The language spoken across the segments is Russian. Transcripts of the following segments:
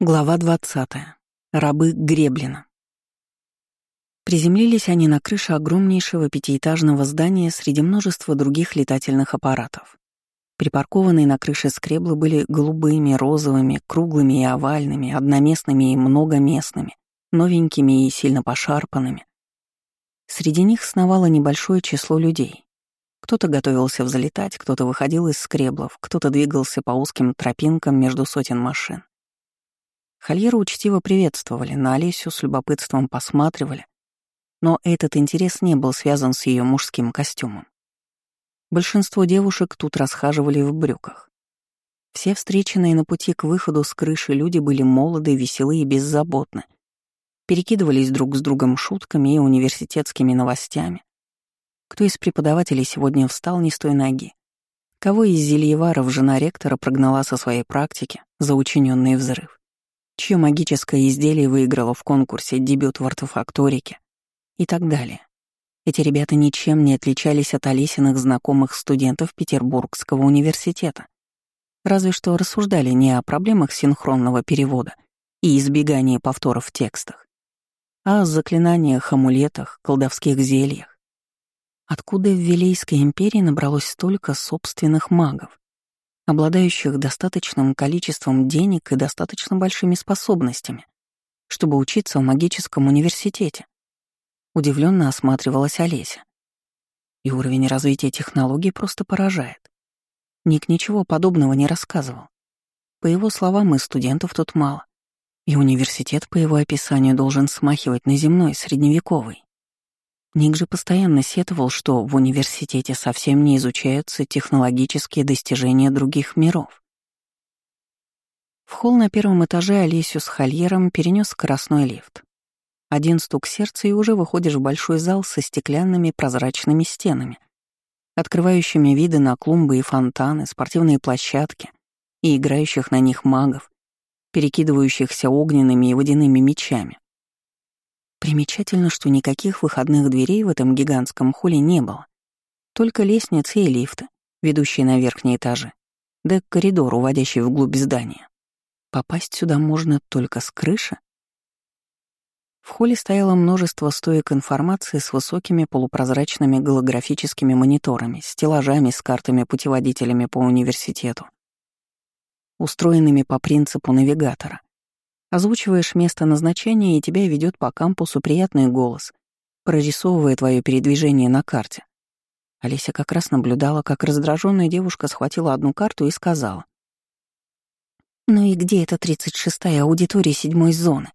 Глава 20. Рабы Греблина. Приземлились они на крыше огромнейшего пятиэтажного здания среди множества других летательных аппаратов. Припаркованные на крыше скреблы были голубыми, розовыми, круглыми и овальными, одноместными и многоместными, новенькими и сильно пошарпанными. Среди них сновало небольшое число людей. Кто-то готовился взлетать, кто-то выходил из скреблов, кто-то двигался по узким тропинкам между сотен машин. Хольера учтиво приветствовали, на Олесю с любопытством посматривали, но этот интерес не был связан с ее мужским костюмом. Большинство девушек тут расхаживали в брюках. Все встреченные на пути к выходу с крыши люди были молоды, веселы и беззаботны. Перекидывались друг с другом шутками и университетскими новостями. Кто из преподавателей сегодня встал не с той ноги? Кого из зельеваров жена ректора прогнала со своей практики за учиненный взрыв? Чье магическое изделие выиграло в конкурсе дебют в артефакторике и так далее. Эти ребята ничем не отличались от Олесиных знакомых студентов Петербургского университета. Разве что рассуждали не о проблемах синхронного перевода и избегания повторов в текстах, а о заклинаниях, амулетах, колдовских зельях. Откуда в Вилейской империи набралось столько собственных магов? Обладающих достаточным количеством денег и достаточно большими способностями, чтобы учиться в магическом университете. Удивленно осматривалась Олеся. И уровень развития технологий просто поражает. Ник ничего подобного не рассказывал. По его словам, и студентов тут мало. И университет, по его описанию, должен смахивать на земной, средневековый. Ник же постоянно сетовал, что в университете совсем не изучаются технологические достижения других миров. В холл на первом этаже Олесю с Хольером перенес скоростной лифт. Один стук сердца, и уже выходишь в большой зал со стеклянными прозрачными стенами, открывающими виды на клумбы и фонтаны, спортивные площадки и играющих на них магов, перекидывающихся огненными и водяными мечами. Примечательно, что никаких выходных дверей в этом гигантском холле не было. Только лестницы и лифты, ведущие на верхние этажи, да коридор, уводящий вглубь здания. Попасть сюда можно только с крыши. В холле стояло множество стоек информации с высокими полупрозрачными голографическими мониторами, стеллажами с картами-путеводителями по университету, устроенными по принципу навигатора. Озвучиваешь место назначения, и тебя ведет по кампусу приятный голос, прорисовывая твое передвижение на карте. Олеся как раз наблюдала, как раздраженная девушка схватила одну карту и сказала. «Ну и где эта 36-я аудитория седьмой зоны?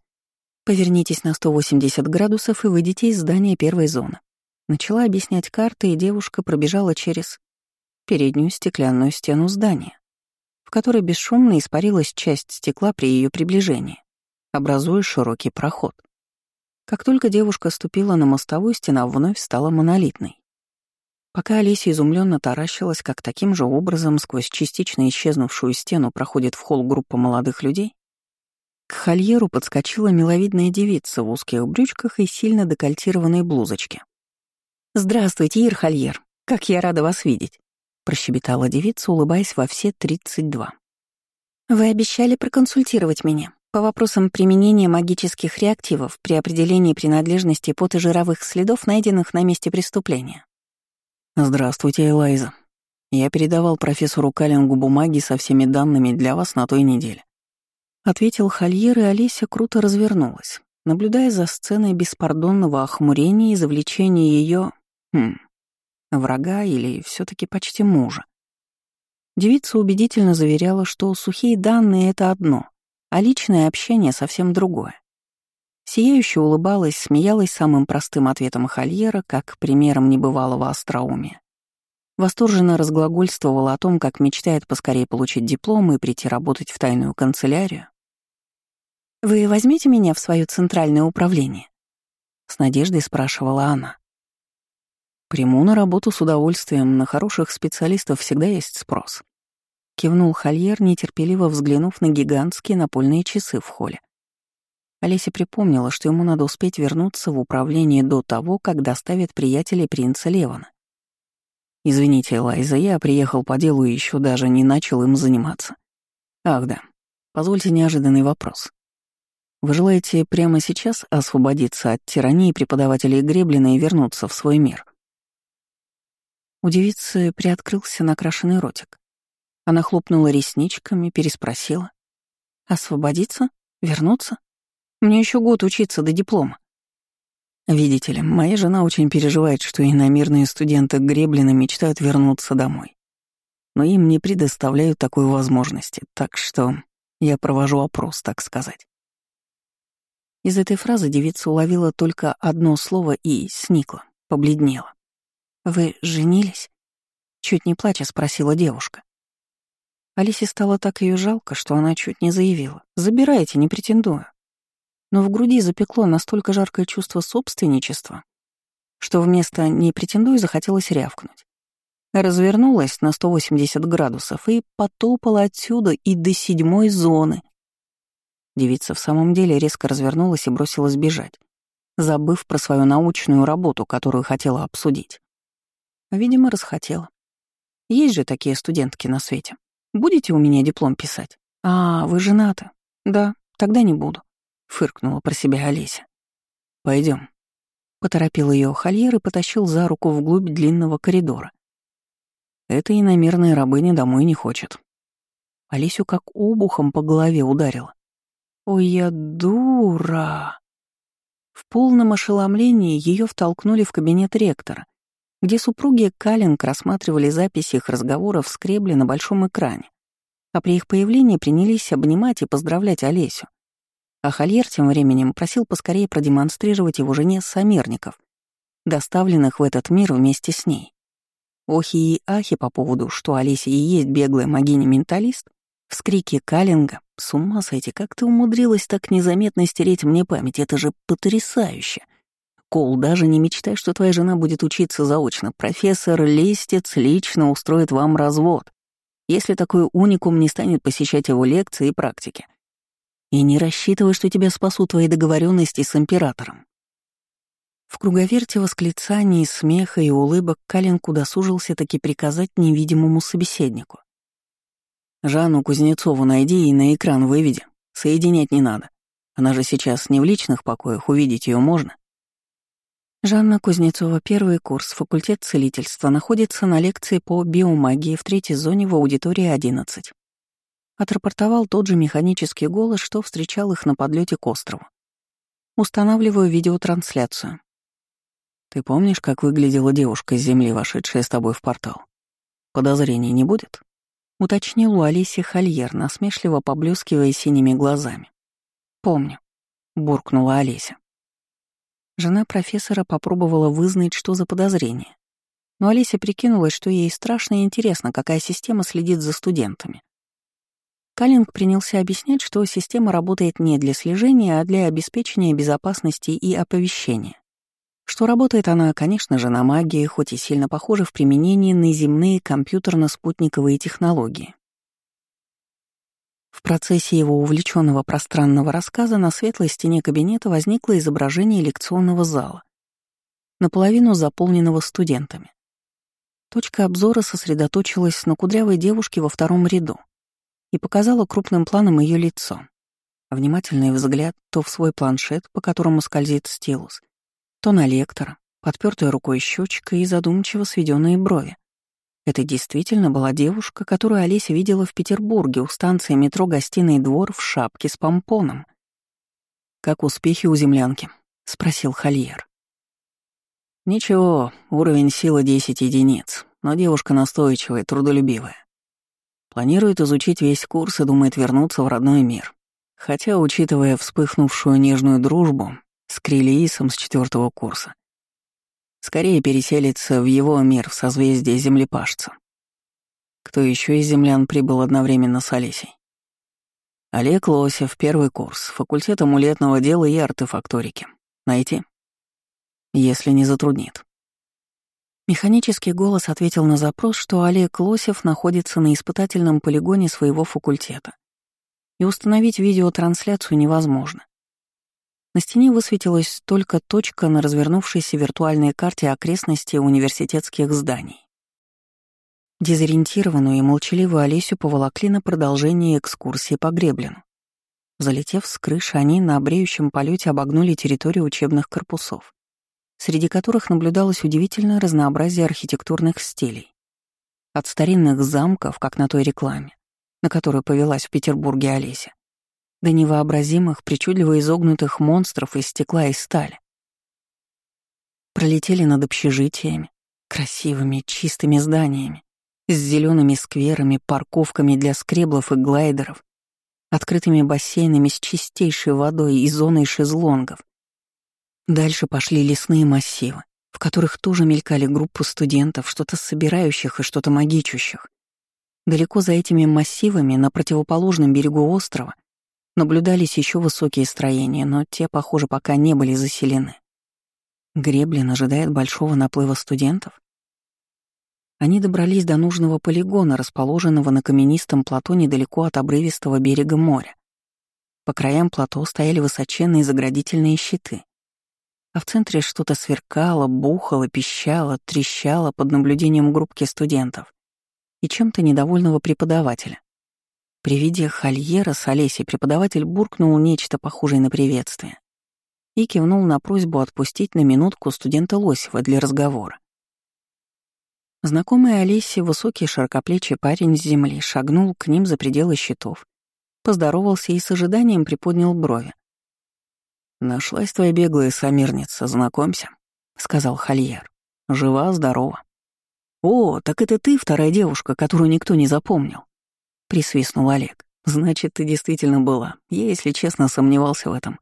Повернитесь на 180 градусов и выйдите из здания первой зоны». Начала объяснять карты, и девушка пробежала через переднюю стеклянную стену здания, в которой бесшумно испарилась часть стекла при ее приближении образуя широкий проход. Как только девушка ступила на мостовую, стена вновь стала монолитной. Пока Олеся изумленно таращилась, как таким же образом сквозь частично исчезнувшую стену проходит в холл группа молодых людей, к хольеру подскочила миловидная девица в узких брючках и сильно декольтированной блузочке. «Здравствуйте, Ир Хольер, как я рада вас видеть», — прощебетала девица, улыбаясь во все тридцать два. «Вы обещали проконсультировать меня по вопросам применения магических реактивов при определении принадлежности пот и жировых следов, найденных на месте преступления. Здравствуйте, Элайза. Я передавал профессору Каллингу бумаги со всеми данными для вас на той неделе. Ответил Хольер, и Олеся круто развернулась, наблюдая за сценой беспардонного охмурения и завлечения ее, хм, врага или все таки почти мужа. Девица убедительно заверяла, что сухие данные — это одно, а личное общение совсем другое. Сияюще улыбалась, смеялась самым простым ответом Хольера, как примером небывалого остроумия. Восторженно разглагольствовала о том, как мечтает поскорее получить диплом и прийти работать в тайную канцелярию. «Вы возьмете меня в свое центральное управление?» С надеждой спрашивала она. «Приму на работу с удовольствием, на хороших специалистов всегда есть спрос», Кивнул Хольер, нетерпеливо взглянув на гигантские напольные часы в холле. Олеся припомнила, что ему надо успеть вернуться в управление до того, как доставят приятелей принца Левана. «Извините, Лайза, я приехал по делу и еще даже не начал им заниматься. Ах да, Позвольте неожиданный вопрос. Вы желаете прямо сейчас освободиться от тирании преподавателей Греблина и вернуться в свой мир? У девицы приоткрылся накрашенный ротик. Она хлопнула ресничками, переспросила. «Освободиться? Вернуться? Мне еще год учиться до диплома». Видите ли, моя жена очень переживает, что иномирные студенты Греблина мечтают вернуться домой. Но им не предоставляют такой возможности, так что я провожу опрос, так сказать. Из этой фразы девица уловила только одно слово и сникла, побледнела. «Вы женились?» Чуть не плача спросила девушка. Алисе стало так ее жалко, что она чуть не заявила. «Забирайте, не претендую». Но в груди запекло настолько жаркое чувство собственничества, что вместо «не претендую» захотелось рявкнуть. Развернулась на 180 градусов и потопала отсюда и до седьмой зоны. Девица в самом деле резко развернулась и бросилась бежать, забыв про свою научную работу, которую хотела обсудить. Видимо, расхотела. Есть же такие студентки на свете. Будете у меня диплом писать? А, вы женаты? Да, тогда не буду. Фыркнула про себя Олеся. Пойдем. Поторопил ее Хольер и потащил за руку вглубь длинного коридора. Эта иномерная рабыня домой не хочет. Олесю как обухом по голове ударила. «Ой, я дура!» В полном ошеломлении ее втолкнули в кабинет ректора, где супруги Калинг рассматривали записи их разговоров в скребле на большом экране, а при их появлении принялись обнимать и поздравлять Олесю. А Хольер тем временем просил поскорее продемонстрировать его жене сомерников, доставленных в этот мир вместе с ней. Охи и ахи по поводу, что Олеся и есть беглая могиня-менталист, вскрики Каллинга «С ума сойти, как ты умудрилась так незаметно стереть мне память, это же потрясающе!» Кол, даже не мечтай, что твоя жена будет учиться заочно. Профессор Листец лично устроит вам развод, если такой уникум не станет посещать его лекции и практики. И не рассчитывай, что тебя спасут твои договоренности с императором. В круговерте восклицаний, смеха и улыбок Калин удосужился таки приказать невидимому собеседнику. «Жанну Кузнецову найди и на экран выведи. Соединять не надо. Она же сейчас не в личных покоях, увидеть ее можно». Жанна Кузнецова, первый курс, факультет целительства, находится на лекции по биомагии в третьей зоне в аудитории 11. Отрапортовал тот же механический голос, что встречал их на подлете к острову. Устанавливаю видеотрансляцию. Ты помнишь, как выглядела девушка с земли, вошедшая с тобой в портал? Подозрений не будет? Уточнил у Алиси Хольер, насмешливо поблескивая синими глазами. Помню, буркнула Олеся. Жена профессора попробовала вызнать, что за подозрение. Но Олеся прикинулась, что ей страшно и интересно, какая система следит за студентами. Каллинг принялся объяснять, что система работает не для слежения, а для обеспечения безопасности и оповещения что работает она, конечно же, на магии, хоть и сильно похожа в применении на земные компьютерно-спутниковые технологии. В процессе его увлеченного пространного рассказа на светлой стене кабинета возникло изображение лекционного зала, наполовину заполненного студентами. Точка обзора сосредоточилась на кудрявой девушке во втором ряду и показала крупным планом ее лицо. Внимательный взгляд то в свой планшет, по которому скользит стилус, то на лектора, подпертая рукой щечка и задумчиво сведенные брови. Это действительно была девушка, которую Олеся видела в Петербурге у станции метро «Гостиный двор» в шапке с помпоном. «Как успехи у землянки?» — спросил Хольер. «Ничего, уровень силы 10 единиц, но девушка настойчивая, трудолюбивая. Планирует изучить весь курс и думает вернуться в родной мир. Хотя, учитывая вспыхнувшую нежную дружбу, с Крилиисом с четвертого курса. Скорее переселится в его мир в созвездие землепашца. Кто еще из землян прибыл одновременно с Олесей? Олег Лосев, первый курс, факультет амулетного дела и артефакторики. Найти? Если не затруднит. Механический голос ответил на запрос, что Олег Лосев находится на испытательном полигоне своего факультета. И установить видеотрансляцию невозможно. На стене высветилась только точка на развернувшейся виртуальной карте окрестностей университетских зданий. Дезориентированную и молчаливую Олесю поволокли на продолжение экскурсии по Греблину. Залетев с крыши, они на бреющем полете обогнули территорию учебных корпусов, среди которых наблюдалось удивительное разнообразие архитектурных стилей. От старинных замков, как на той рекламе, на которую повелась в Петербурге Олеся, до невообразимых, причудливо изогнутых монстров из стекла и стали. Пролетели над общежитиями, красивыми, чистыми зданиями, с зелеными скверами, парковками для скреблов и глайдеров, открытыми бассейнами с чистейшей водой и зоной шезлонгов. Дальше пошли лесные массивы, в которых тоже мелькали группы студентов, что-то собирающих и что-то магичущих. Далеко за этими массивами, на противоположном берегу острова, наблюдались еще высокие строения, но те, похоже, пока не были заселены. Греблин ожидает большого наплыва студентов? Они добрались до нужного полигона, расположенного на каменистом плато недалеко от обрывистого берега моря. По краям плато стояли высоченные заградительные щиты. А в центре что-то сверкало, бухало, пищало, трещало под наблюдением группки студентов и чем-то недовольного преподавателя. При виде Хольера с Олесей преподаватель буркнул нечто похожее на приветствие и кивнул на просьбу отпустить на минутку студента Лосева для разговора. Знакомый Олесе высокий широкоплечий парень с земли шагнул к ним за пределы щитов, поздоровался и с ожиданием приподнял брови. «Нашлась твоя беглая сомерница, знакомься», — сказал Хольер. «Жива, здорова». «О, так это ты, вторая девушка, которую никто не запомнил», — присвистнул Олег. «Значит, ты действительно была. Я, если честно, сомневался в этом.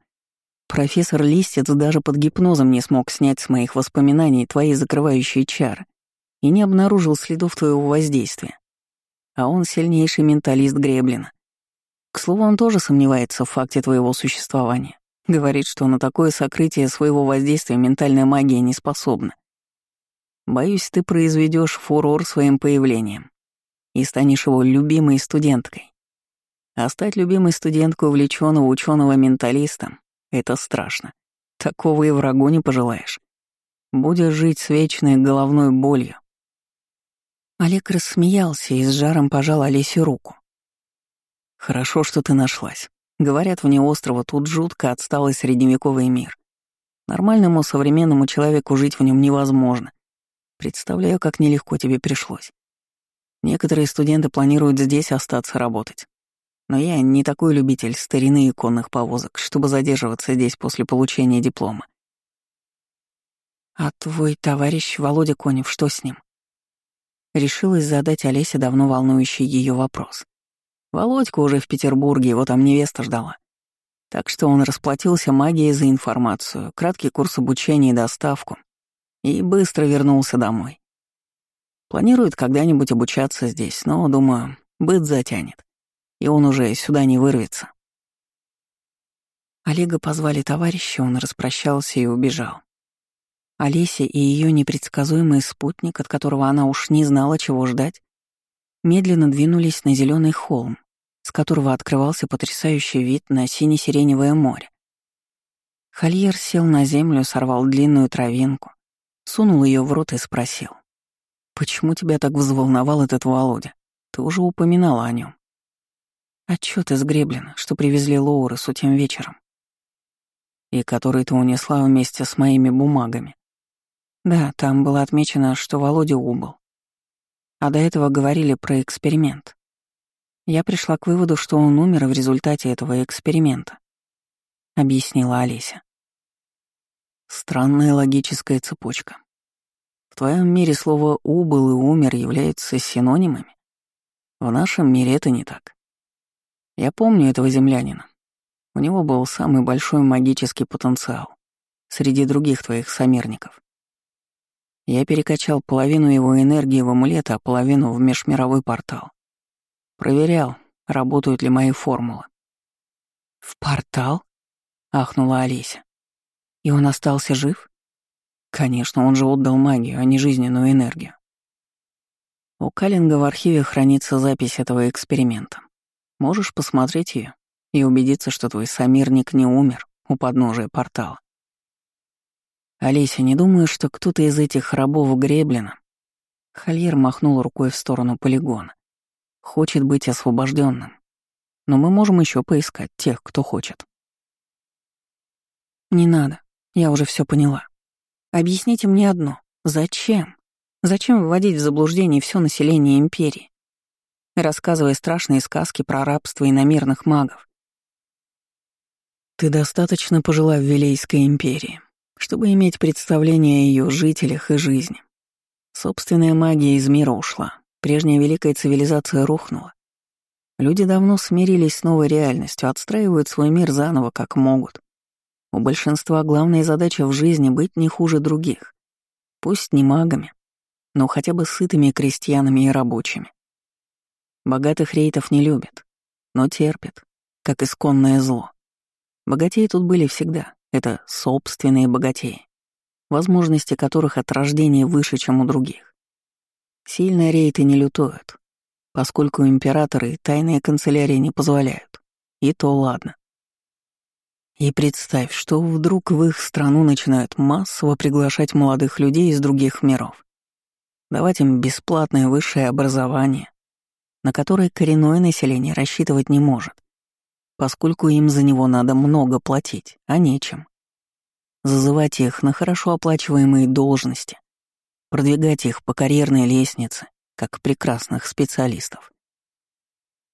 Профессор Листец даже под гипнозом не смог снять с моих воспоминаний твои закрывающие чары и не обнаружил следов твоего воздействия. А он сильнейший менталист Греблина. К слову, он тоже сомневается в факте твоего существования. Говорит, что на такое сокрытие своего воздействия ментальная магия не способна. Боюсь, ты произведешь фурор своим появлением и станешь его любимой студенткой. А стать любимой студенткой увлеченного ученого менталиста — это страшно. Такого и врагу не пожелаешь. Будешь жить с вечной головной болью, Олег рассмеялся и с жаром пожал Олесе руку. «Хорошо, что ты нашлась. Говорят, вне острова тут жутко отсталый средневековый мир. Нормальному современному человеку жить в нем невозможно. Представляю, как нелегко тебе пришлось. Некоторые студенты планируют здесь остаться работать. Но я не такой любитель старины и конных повозок, чтобы задерживаться здесь после получения диплома. А твой товарищ Володя Конев, что с ним? Решилась задать Олесе давно волнующий ее вопрос. Володька уже в Петербурге, его там невеста ждала. Так что он расплатился магией за информацию, краткий курс обучения и доставку, и быстро вернулся домой. Планирует когда-нибудь обучаться здесь, но, думаю, быт затянет, и он уже сюда не вырвется. Олега позвали товарища, он распрощался и убежал. Олеся и ее непредсказуемый спутник, от которого она уж не знала, чего ждать, медленно двинулись на зеленый холм, с которого открывался потрясающий вид на сине-сиреневое море. Хольер сел на землю, сорвал длинную травинку, сунул ее в рот и спросил. «Почему тебя так взволновал этот Володя? Ты уже упоминала о нем. Отчет из Греблина, что привезли Лоуресу тем вечером. И который ты унесла вместе с моими бумагами. Да, там было отмечено, что Володя убыл. А до этого говорили про эксперимент. Я пришла к выводу, что он умер в результате этого эксперимента, объяснила Олеся. Странная логическая цепочка. Твоем мире слово «убыл» и «умер» являются синонимами. В нашем мире это не так. Я помню этого землянина. У него был самый большой магический потенциал среди других твоих сомерников. Я перекачал половину его энергии в амулет, а половину в межмировой портал. Проверял, работают ли мои формулы. «В портал?» — ахнула Олеся. «И он остался жив?» «Конечно, он же отдал магию, а не жизненную энергию». У Каллинга в архиве хранится запись этого эксперимента. Можешь посмотреть ее и убедиться, что твой сомерник не умер у подножия портала. Олеся, не думаю, что кто-то из этих рабов Греблина Хольер махнул рукой в сторону полигона. Хочет быть освобожденным. Но мы можем еще поискать тех, кто хочет. Не надо, я уже все поняла. Объясните мне одно. Зачем? Зачем вводить в заблуждение все население империи? Рассказывая страшные сказки про рабство и намерных магов. Ты достаточно пожила в Вилейской империи, чтобы иметь представление о ее жителях и жизни. Собственная магия из мира ушла. Прежняя великая цивилизация рухнула. Люди давно смирились с новой реальностью, отстраивают свой мир заново, как могут. У большинства главная задача в жизни — быть не хуже других. Пусть не магами, но хотя бы сытыми крестьянами и рабочими. Богатых рейтов не любят, но терпят, как исконное зло. Богатеи тут были всегда, это собственные богатеи возможности которых от рождения выше, чем у других. Сильно рейты не лютуют, поскольку императоры и тайные канцелярии не позволяют. И то ладно. И представь, что вдруг в их страну начинают массово приглашать молодых людей из других миров, давать им бесплатное высшее образование, на которое коренное население рассчитывать не может, поскольку им за него надо много платить, а нечем зазывать их на хорошо оплачиваемые должности, продвигать их по карьерной лестнице, как прекрасных специалистов.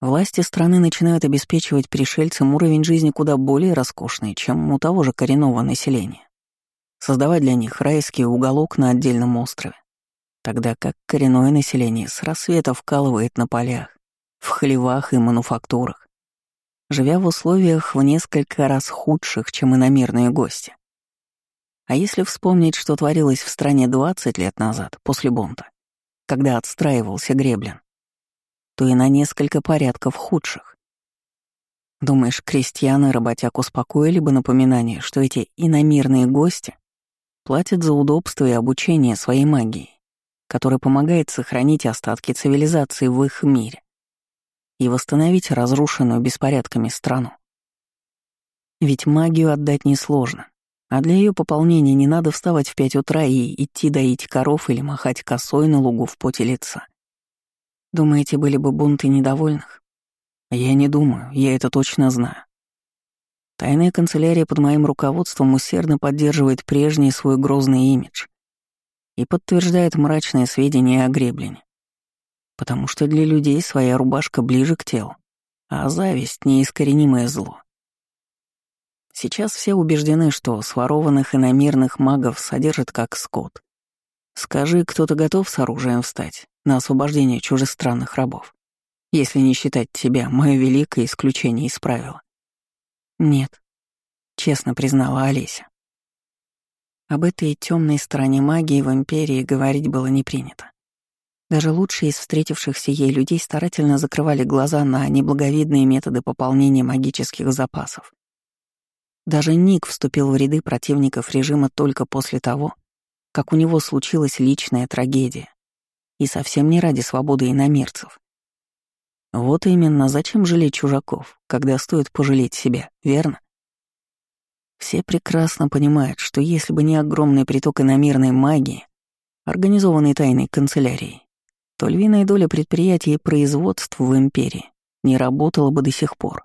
Власти страны начинают обеспечивать пришельцам уровень жизни куда более роскошный, чем у того же коренного населения. Создавать для них райский уголок на отдельном острове, тогда как коренное население с рассвета вкалывает на полях, в хлевах и мануфактурах, живя в условиях в несколько раз худших, чем иномирные гости. А если вспомнить, что творилось в стране 20 лет назад, после бунта, когда отстраивался Греблин, то и на несколько порядков худших. Думаешь, крестьян и работяг успокоили бы напоминание, что эти иномирные гости платят за удобство и обучение своей магии, которая помогает сохранить остатки цивилизации в их мире и восстановить разрушенную беспорядками страну? Ведь магию отдать несложно. А для ее пополнения не надо вставать в пять утра и идти доить коров или махать косой на лугу в поте лица. Думаете, были бы бунты недовольных? Я не думаю, я это точно знаю. Тайная канцелярия под моим руководством усердно поддерживает прежний свой грозный имидж и подтверждает мрачные сведения о греблине. Потому что для людей своя рубашка ближе к телу, а зависть — неискоренимое зло. Сейчас все убеждены, что сворованных иномирных магов содержат как скот. Скажи, кто-то готов с оружием встать на освобождение чужестранных рабов, если не считать тебя, мое великое исключение из правила? Нет, честно признала Олеся. Об этой темной стороне магии в Империи говорить было не принято. Даже лучшие из встретившихся ей людей старательно закрывали глаза на неблаговидные методы пополнения магических запасов. Даже Ник вступил в ряды противников режима только после того, как у него случилась личная трагедия. И совсем не ради свободы иномерцев. Вот именно зачем жалеть чужаков, когда стоит пожалеть себя, верно? Все прекрасно понимают, что если бы не огромный приток иномерной магии, организованной тайной канцелярией, то львиная доля предприятий и производств в империи не работала бы до сих пор.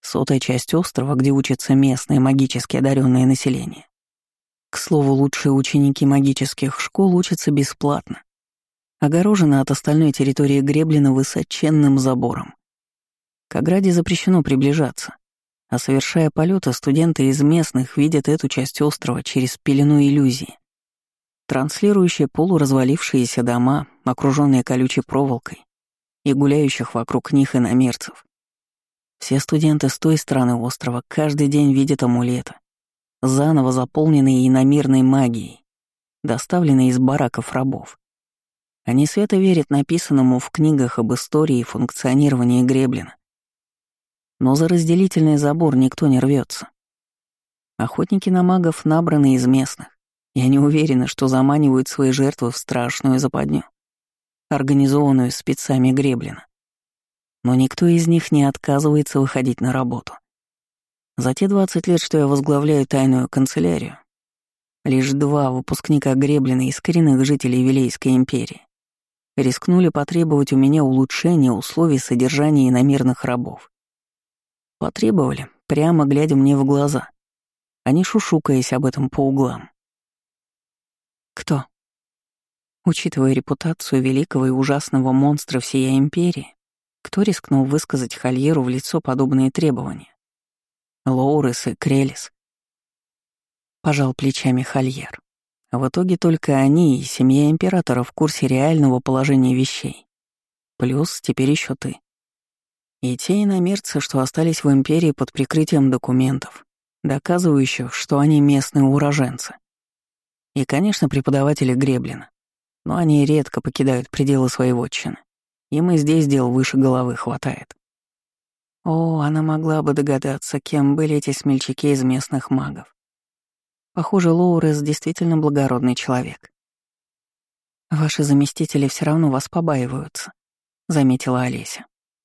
Сотая часть острова, где учатся местные магически одаренное население. К слову, лучшие ученики магических школ учатся бесплатно. Огорожена от остальной территории Греблина высоченным забором. К ограде запрещено приближаться, а совершая полеты, студенты из местных видят эту часть острова через пелену иллюзии. Транслирующие полуразвалившиеся дома, окруженные колючей проволокой, и гуляющих вокруг них иномерцев. Все студенты с той стороны острова каждый день видят амулеты, заново заполненные иномирной магией, доставленные из бараков рабов. Они свято верят написанному в книгах об истории и функционировании Греблина. Но за разделительный забор никто не рвется. Охотники на магов набраны из местных, и они уверены, что заманивают свои жертвы в страшную западню, организованную спецами Греблина но никто из них не отказывается выходить на работу. За те 20 лет, что я возглавляю тайную канцелярию, лишь два выпускника Греблина из коренных жителей Вилейской империи рискнули потребовать у меня улучшения условий содержания иномерных рабов. Потребовали, прямо глядя мне в глаза, а не шушукаясь об этом по углам. Кто? Учитывая репутацию великого и ужасного монстра всей империи, кто рискнул высказать Хольеру в лицо подобные требования? Лоурес и Крелис. Пожал плечами Хольер. В итоге только они и семья императора в курсе реального положения вещей. Плюс теперь еще ты. И те иномерцы, что остались в империи под прикрытием документов, доказывающих, что они местные уроженцы. И, конечно, преподаватели Греблина. Но они редко покидают пределы своей вотчины. Им и здесь дел выше головы хватает. О, она могла бы догадаться, кем были эти смельчаки из местных магов. Похоже, Лоурес действительно благородный человек. «Ваши заместители все равно вас побаиваются», — заметила Олеся.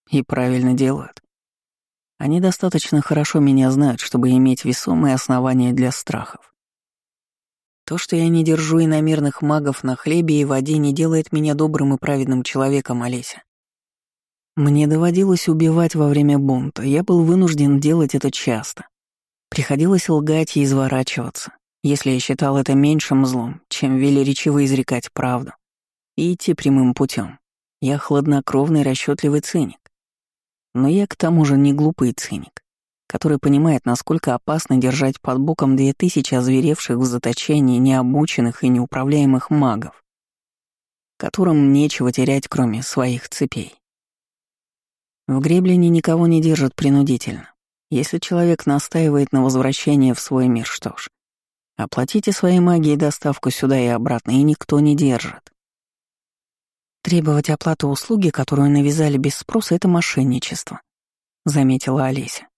«И правильно делают. Они достаточно хорошо меня знают, чтобы иметь весомые основания для страхов. То, что я не держу иномерных магов на хлебе и воде, не делает меня добрым и праведным человеком, Олеся. Мне доводилось убивать во время бунта, я был вынужден делать это часто. Приходилось лгать и изворачиваться, если я считал это меньшим злом, чем велеречиво изрекать правду и идти прямым путем. Я хладнокровный расчетливый циник. Но я к тому же не глупый циник, который понимает, насколько опасно держать под боком две тысячи озверевших в заточении необученных и неуправляемых магов, которым нечего терять, кроме своих цепей. В Греблине никого не держат принудительно. Если человек настаивает на возвращении в свой мир, что ж, оплатите своей магией доставку сюда и обратно, и никто не держит. Требовать оплату услуги, которую навязали без спроса, это мошенничество, заметила Олеся.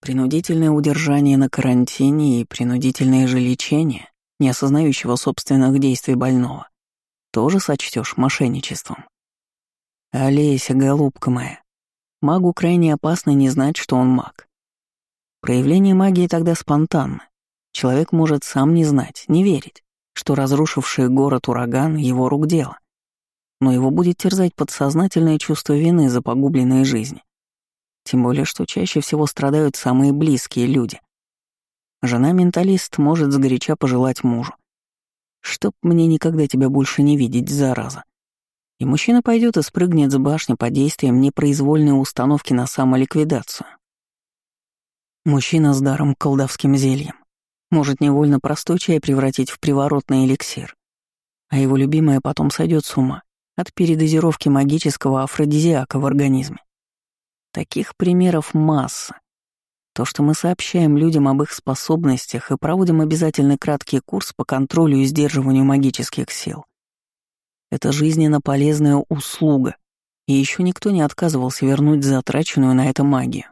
Принудительное удержание на карантине и принудительное же лечение, не осознающего собственных действий больного, тоже сочтешь мошенничеством. Олеся, голубка моя, магу крайне опасно не знать, что он маг. Проявление магии тогда спонтанно. Человек может сам не знать, не верить, что разрушивший город ураган — его рук дело. Но его будет терзать подсознательное чувство вины за погубленные жизни. Тем более, что чаще всего страдают самые близкие люди. Жена-менталист может сгоряча пожелать мужу. «Чтоб мне никогда тебя больше не видеть, зараза». И мужчина пойдет и спрыгнет с башни под действием непроизвольной установки на самоликвидацию. Мужчина с даром колдовским зельем может невольно простой чай превратить в приворотный эликсир, а его любимая потом сойдет с ума от передозировки магического афродизиака в организме. Таких примеров масса. То, что мы сообщаем людям об их способностях и проводим обязательный краткий курс по контролю и сдерживанию магических сил. Это жизненно полезная услуга, и еще никто не отказывался вернуть затраченную на это магию.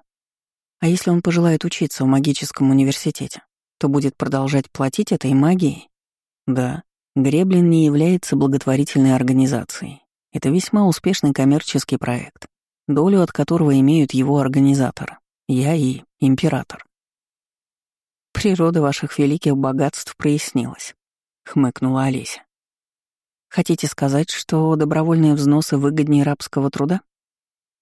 А если он пожелает учиться в магическом университете, то будет продолжать платить этой магией? Да, Греблин не является благотворительной организацией. Это весьма успешный коммерческий проект долю от которого имеют его организаторы, я и император. «Природа ваших великих богатств прояснилась», — хмыкнула Олеся. «Хотите сказать, что добровольные взносы выгоднее рабского труда?»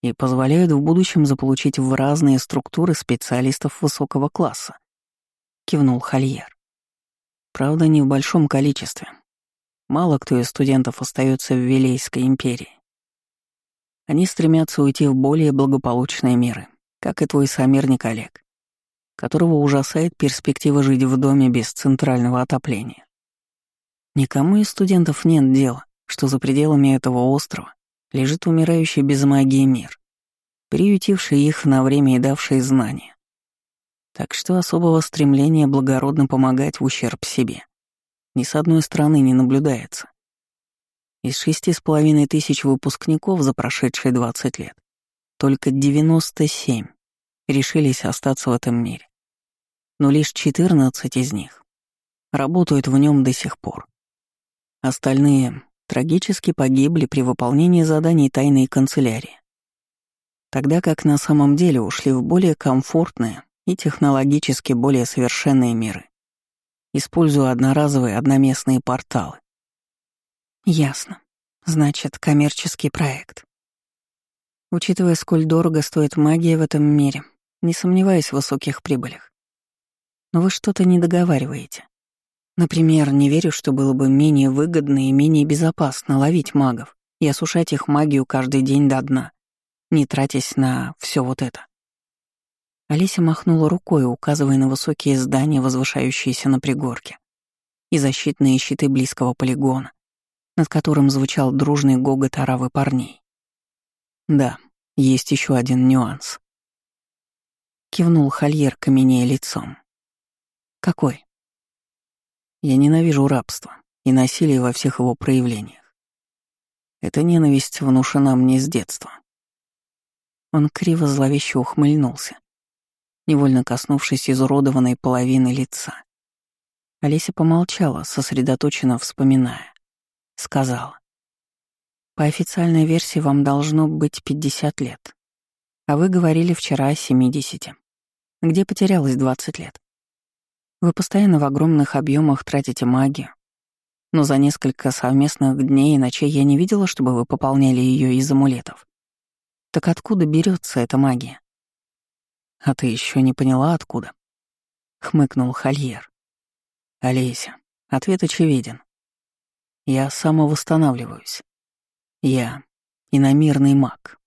и позволяют в будущем заполучить в разные структуры специалистов высокого класса», — кивнул Хольер. «Правда, не в большом количестве. Мало кто из студентов остается в Вилейской империи. Они стремятся уйти в более благополучные миры, как и твой сомерник Олег, которого ужасает перспектива жить в доме без центрального отопления. Никому из студентов нет дела, что за пределами этого острова лежит умирающий без магии мир, приютивший их на время и давший знания. Так что особого стремления благородно помогать в ущерб себе ни с одной стороны не наблюдается. Из шести с половиной тысяч выпускников за прошедшие 20 лет только 97 решились остаться в этом мире. Но лишь 14 из них работают в нем до сих пор. Остальные трагически погибли при выполнении заданий тайной канцелярии. Тогда как на самом деле ушли в более комфортные и технологически более совершенные миры, используя одноразовые одноместные порталы, Ясно. Значит, коммерческий проект. Учитывая, сколь дорого стоит магия в этом мире, не сомневаюсь в высоких прибылях. Но вы что-то не договариваете. Например, не верю, что было бы менее выгодно и менее безопасно ловить магов и осушать их магию каждый день до дна, не тратясь на все вот это. Олеся махнула рукой, указывая на высокие здания, возвышающиеся на пригорке, и защитные щиты близкого полигона, над которым звучал дружный гогот оравы парней. Да, есть еще один нюанс. Кивнул Хольер, каменея лицом. Какой? Я ненавижу рабство и насилие во всех его проявлениях. Эта ненависть внушена мне с детства. Он криво зловеще ухмыльнулся, невольно коснувшись изуродованной половины лица. Олеся помолчала, сосредоточенно вспоминая. Сказала. По официальной версии вам должно быть 50 лет. А вы говорили вчера о 70. Где потерялось 20 лет? Вы постоянно в огромных объемах тратите магию. Но за несколько совместных дней и ночей я не видела, чтобы вы пополняли ее из амулетов. Так откуда берется эта магия? А ты еще не поняла, откуда? Хмыкнул Хольер. Олеся, ответ очевиден. Я самовосстанавливаюсь. Я иномирный маг.